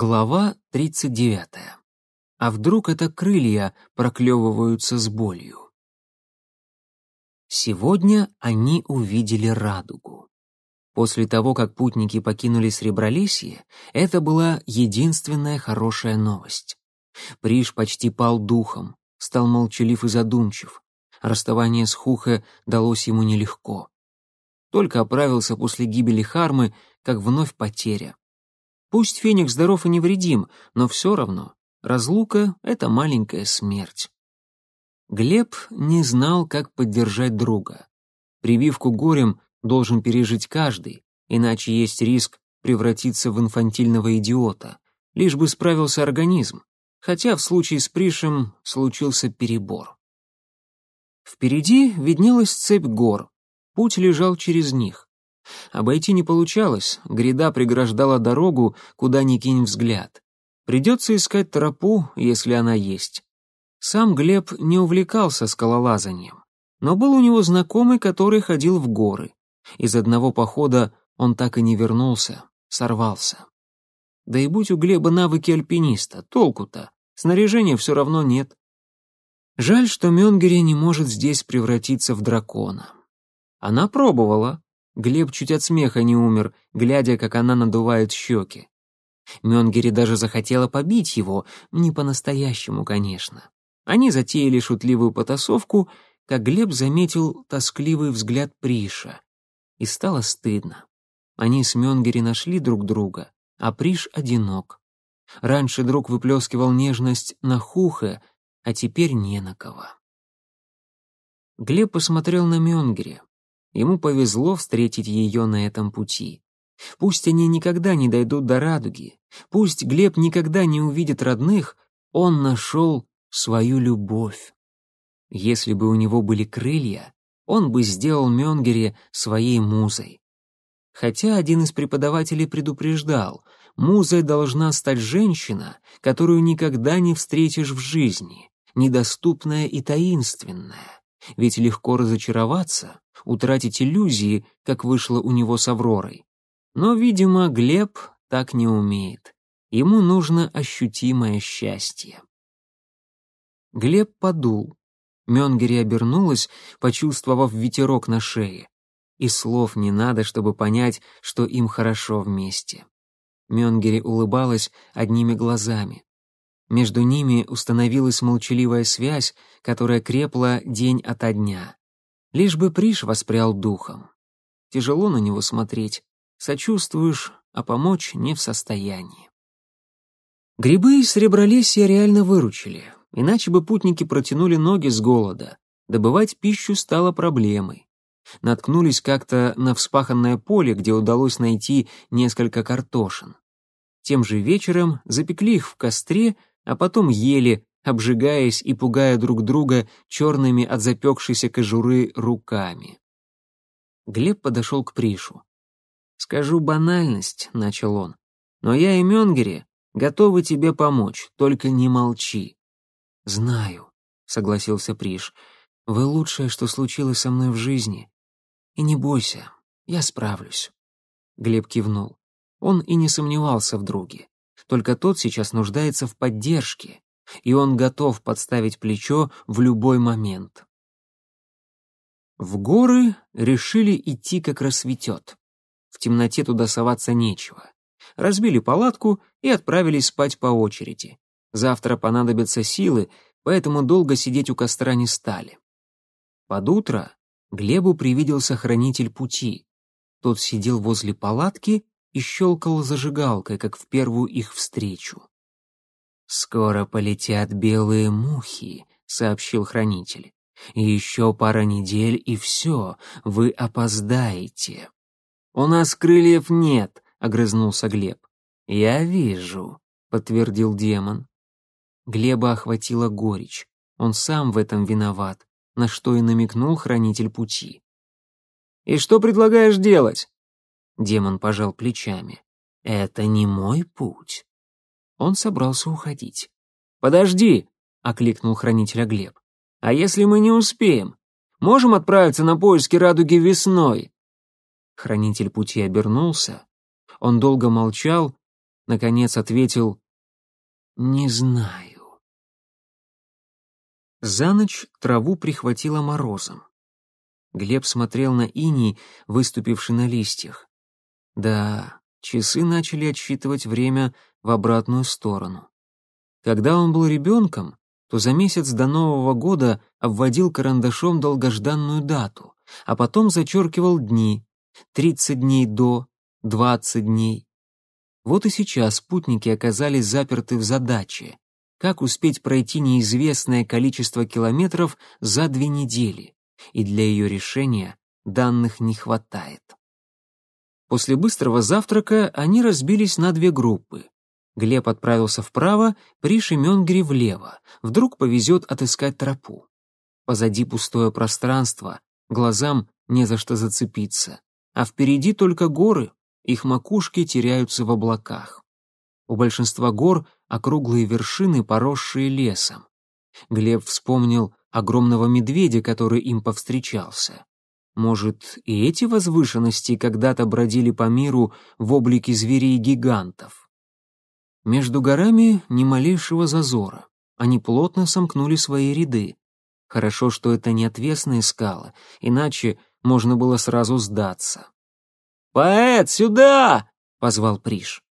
Глава 39. А вдруг это крылья проклевываются с болью? Сегодня они увидели радугу. После того, как путники покинули Сребролесье, это была единственная хорошая новость. Приш почти пал духом, стал молчалив и задумчив. Расставание с Хухе далось ему нелегко. Только оправился после гибели Хармы, как вновь потеря. Пусть Феникс здоров и невредим, но все равно разлука — это маленькая смерть. Глеб не знал, как поддержать друга. Прививку горем должен пережить каждый, иначе есть риск превратиться в инфантильного идиота, лишь бы справился организм, хотя в случае с Пришем случился перебор. Впереди виднелась цепь гор, путь лежал через них. Обойти не получалось, гряда преграждала дорогу, куда ни кинь взгляд. Придется искать тропу, если она есть. Сам Глеб не увлекался скалолазанием, но был у него знакомый, который ходил в горы. Из одного похода он так и не вернулся, сорвался. Да и будь у Глеба навыки альпиниста, толку-то, снаряжения все равно нет. Жаль, что Мёнгери не может здесь превратиться в дракона. Она пробовала, Глеб чуть от смеха не умер, глядя, как она надувает щеки. Мёнгери даже захотела побить его, не по-настоящему, конечно. Они затеяли шутливую потасовку, как Глеб заметил тоскливый взгляд Приша. И стало стыдно. Они с Мёнгери нашли друг друга, а Приш одинок. Раньше друг выплескивал нежность на Хухе, а теперь не на кого. Глеб посмотрел на Мёнгери. Ему повезло встретить ее на этом пути. Пусть они никогда не дойдут до радуги, пусть Глеб никогда не увидит родных, он нашел свою любовь. Если бы у него были крылья, он бы сделал Мёнгере своей музой. Хотя один из преподавателей предупреждал, музой должна стать женщина, которую никогда не встретишь в жизни, недоступная и таинственная. Ведь легко разочароваться, утратить иллюзии, как вышло у него с Авророй. Но, видимо, Глеб так не умеет. Ему нужно ощутимое счастье. Глеб подул. Мёнгери обернулась, почувствовав ветерок на шее. И слов не надо, чтобы понять, что им хорошо вместе. Мёнгери улыбалась одними глазами. Между ними установилась молчаливая связь, которая крепла день ото дня. Лишь бы Приш воспрял духом. Тяжело на него смотреть. Сочувствуешь, а помочь не в состоянии. Грибы из Сребролесья реально выручили, иначе бы путники протянули ноги с голода. Добывать пищу стало проблемой. Наткнулись как-то на вспаханное поле, где удалось найти несколько картошин. Тем же вечером запекли их в костре а потом ели, обжигаясь и пугая друг друга черными от запекшейся кожуры руками. Глеб подошел к Пришу. «Скажу банальность», — начал он, — «но я и Менгере готовы тебе помочь, только не молчи». «Знаю», — согласился Приш, — «вы лучшее, что случилось со мной в жизни. И не бойся, я справлюсь». Глеб кивнул. Он и не сомневался в друге. Только тот сейчас нуждается в поддержке, и он готов подставить плечо в любой момент. В горы решили идти, как рассветет. В темноте туда соваться нечего. Разбили палатку и отправились спать по очереди. Завтра понадобятся силы, поэтому долго сидеть у костра не стали. Под утро Глебу привиделся хранитель пути. Тот сидел возле палатки и щелкал зажигалкой, как в первую их встречу. «Скоро полетят белые мухи», — сообщил хранитель. «Еще пара недель, и все, вы опоздаете». «У нас крыльев нет», — огрызнулся Глеб. «Я вижу», — подтвердил демон. Глеба охватила горечь. Он сам в этом виноват, на что и намекнул хранитель пути. «И что предлагаешь делать?» Демон пожал плечами. «Это не мой путь». Он собрался уходить. «Подожди!» — окликнул хранителя Глеб. «А если мы не успеем? Можем отправиться на поиски радуги весной?» Хранитель пути обернулся. Он долго молчал, Наконец ответил «Не знаю». За ночь траву прихватило морозом. Глеб смотрел на иней, выступивший на листьях. Да, часы начали отсчитывать время в обратную сторону. Когда он был ребенком, то за месяц до Нового года обводил карандашом долгожданную дату, а потом зачеркивал дни — 30 дней до, 20 дней. Вот и сейчас спутники оказались заперты в задаче. Как успеть пройти неизвестное количество километров за две недели? И для ее решения данных не хватает. После быстрого завтрака они разбились на две группы. Глеб отправился вправо, Приш и Мёнгри влево. Вдруг повезет отыскать тропу. Позади пустое пространство, глазам не за что зацепиться. А впереди только горы, их макушки теряются в облаках. У большинства гор округлые вершины, поросшие лесом. Глеб вспомнил огромного медведя, который им повстречался. Может, и эти возвышенности когда-то бродили по миру в облике зверей-гигантов. Между горами ни малейшего зазора. Они плотно сомкнули свои ряды. Хорошо, что это не отвесные скалы, иначе можно было сразу сдаться. «Поэт, сюда!» — позвал Приш.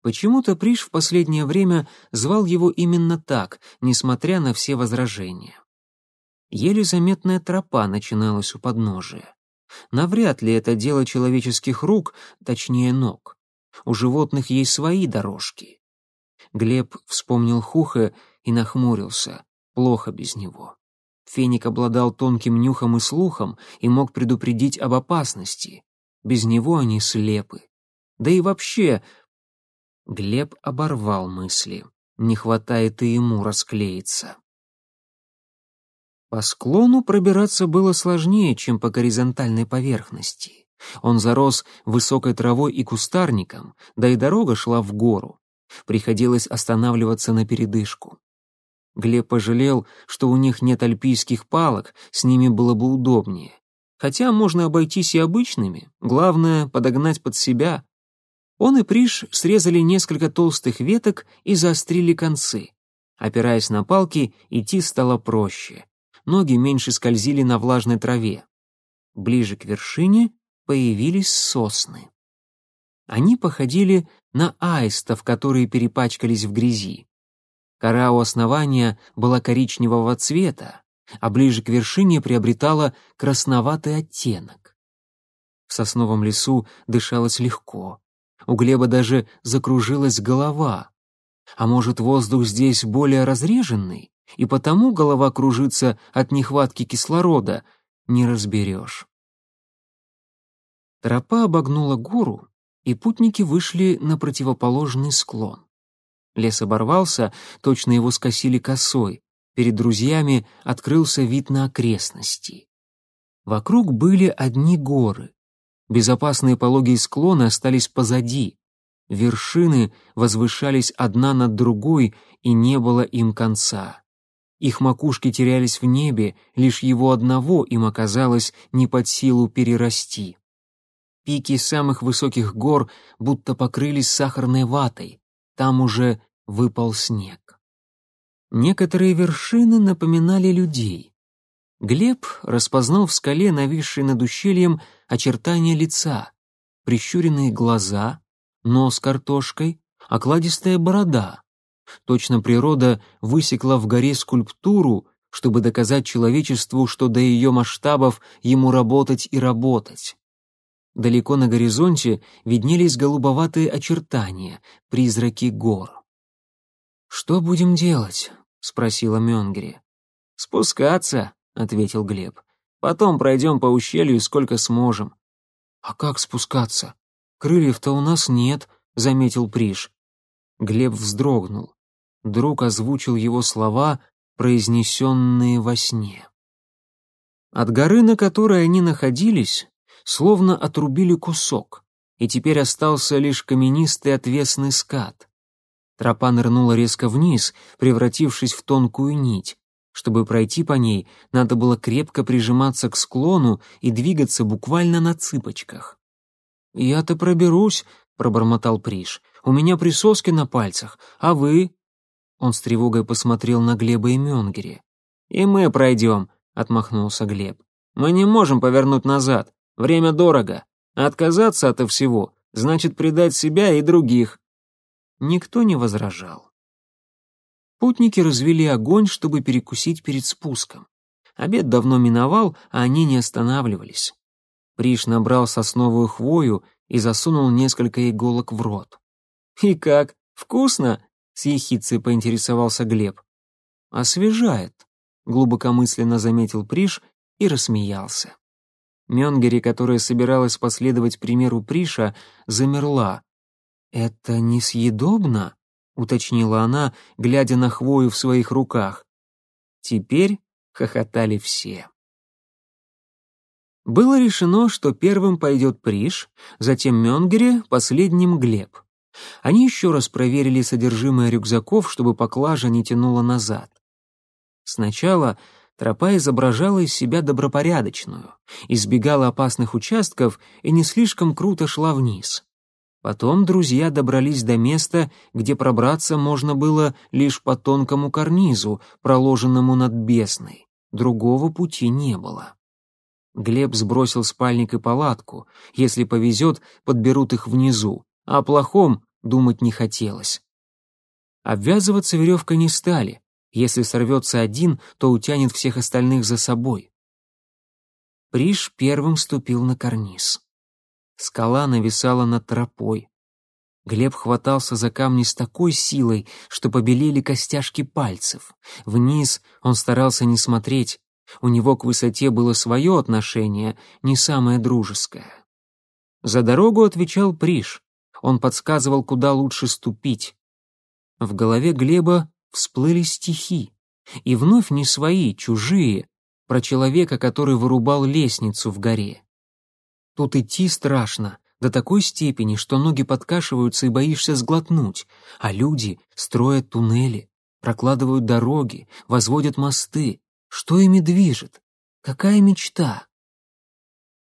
Почему-то Приш в последнее время звал его именно так, несмотря на все возражения. Еле заметная тропа начиналась у подножия. Навряд ли это дело человеческих рук, точнее ног. У животных есть свои дорожки. Глеб вспомнил Хуха и нахмурился. Плохо без него. Феник обладал тонким нюхом и слухом и мог предупредить об опасности. Без него они слепы. Да и вообще... Глеб оборвал мысли. Не хватает и ему расклеиться. По склону пробираться было сложнее, чем по горизонтальной поверхности. Он зарос высокой травой и кустарником, да и дорога шла в гору. Приходилось останавливаться на передышку. Глеб пожалел, что у них нет альпийских палок, с ними было бы удобнее. Хотя можно обойтись и обычными, главное — подогнать под себя. Он и Приш срезали несколько толстых веток и заострили концы. Опираясь на палки, идти стало проще ноги меньше скользили на влажной траве. Ближе к вершине появились сосны. Они походили на аистов, которые перепачкались в грязи. Кора у основания была коричневого цвета, а ближе к вершине приобретала красноватый оттенок. В сосновом лесу дышалось легко. У Глеба даже закружилась голова. А может, воздух здесь более разреженный? И потому голова кружится от нехватки кислорода, не разберешь. Тропа обогнула гору, и путники вышли на противоположный склон. Лес оборвался, точно его скосили косой. Перед друзьями открылся вид на окрестности. Вокруг были одни горы. Безопасные пологие склоны остались позади. Вершины возвышались одна над другой, и не было им конца. Их макушки терялись в небе, лишь его одного им оказалось не под силу перерасти. Пики самых высоких гор будто покрылись сахарной ватой, там уже выпал снег. Некоторые вершины напоминали людей. Глеб распознал в скале, нависшей над ущельем, очертания лица, прищуренные глаза, нос картошкой, окладистая борода. Точно природа высекла в горе скульптуру, чтобы доказать человечеству, что до ее масштабов ему работать и работать. Далеко на горизонте виднелись голубоватые очертания, призраки гор. «Что будем делать?» — спросила Мёнгри. «Спускаться», — ответил Глеб. «Потом пройдем по ущелью сколько сможем». «А как спускаться? Крыльев-то у нас нет», — заметил Приш. Глеб вздрогнул друг озвучил его слова, произнесенные во сне. От горы, на которой они находились, словно отрубили кусок, и теперь остался лишь каменистый отвесный скат. Тропа нырнула резко вниз, превратившись в тонкую нить. Чтобы пройти по ней, надо было крепко прижиматься к склону и двигаться буквально на цыпочках. «Я-то проберусь», пробормотал Приш. «У меня присоски на пальцах, а вы?» Он с тревогой посмотрел на Глеба и Мёнгери. «И мы пройдем», — отмахнулся Глеб. «Мы не можем повернуть назад. Время дорого. Отказаться от всего значит предать себя и других». Никто не возражал. Путники развели огонь, чтобы перекусить перед спуском. Обед давно миновал, а они не останавливались. Приш набрал сосновую хвою и засунул несколько иголок в рот. «И как? Вкусно?» — с ехицей поинтересовался Глеб. «Освежает», — глубокомысленно заметил Приш и рассмеялся. Мёнгери, которая собиралась последовать примеру Приша, замерла. «Это несъедобно?» — уточнила она, глядя на хвою в своих руках. Теперь хохотали все. Было решено, что первым пойдет Приш, затем Мёнгере, последним Глеб. Они еще раз проверили содержимое рюкзаков, чтобы поклажа не тянула назад. Сначала тропа изображала из себя добропорядочную, избегала опасных участков и не слишком круто шла вниз. Потом друзья добрались до места, где пробраться можно было лишь по тонкому карнизу, проложенному над бесной. Другого пути не было. Глеб сбросил спальник и палатку. Если повезет, подберут их внизу. А о плохом думать не хотелось. Обвязываться веревкой не стали. Если сорвется один, то утянет всех остальных за собой. Приш первым ступил на карниз. Скала нависала над тропой. Глеб хватался за камни с такой силой, что побелели костяшки пальцев. Вниз он старался не смотреть, у него к высоте было свое отношение, не самое дружеское. За дорогу отвечал Приш. Он подсказывал, куда лучше ступить. В голове Глеба всплыли стихи. И вновь не свои, чужие, про человека, который вырубал лестницу в горе. Тут идти страшно, до такой степени, что ноги подкашиваются и боишься сглотнуть, а люди строят туннели, прокладывают дороги, возводят мосты, что ими движет? Какая мечта?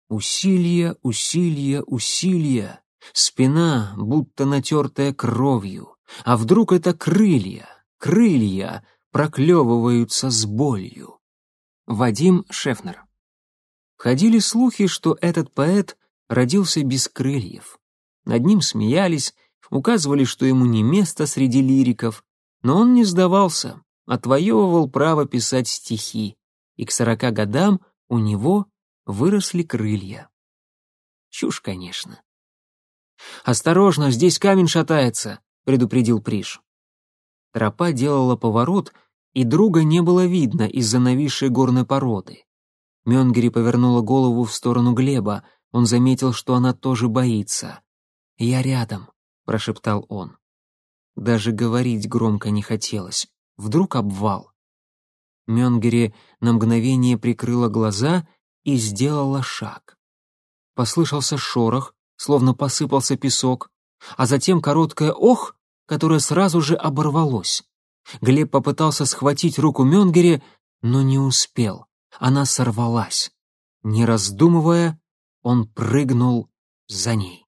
Усилия, усилия, усилия. Спина, будто натертая кровью. А вдруг это крылья? Крылья проклевываются с болью. Вадим Шефнер. Ходили слухи, что этот поэт родился без крыльев. Над ним смеялись, указывали, что ему не место среди лириков, но он не сдавался, отвоевывал право писать стихи, и к сорока годам у него выросли крылья. Чушь, конечно. «Осторожно, здесь камень шатается», — предупредил Приш. Тропа делала поворот, и друга не было видно из-за нависшей горной породы. Мёнгери повернула голову в сторону Глеба, он заметил, что она тоже боится. «Я рядом», — прошептал он. Даже говорить громко не хотелось. Вдруг обвал. Мёнгери на мгновение прикрыла глаза и сделала шаг. Послышался шорох, словно посыпался песок, а затем короткое «ох», которое сразу же оборвалось. Глеб попытался схватить руку Мёнгери, но не успел. Она сорвалась. Не раздумывая, он прыгнул за ней.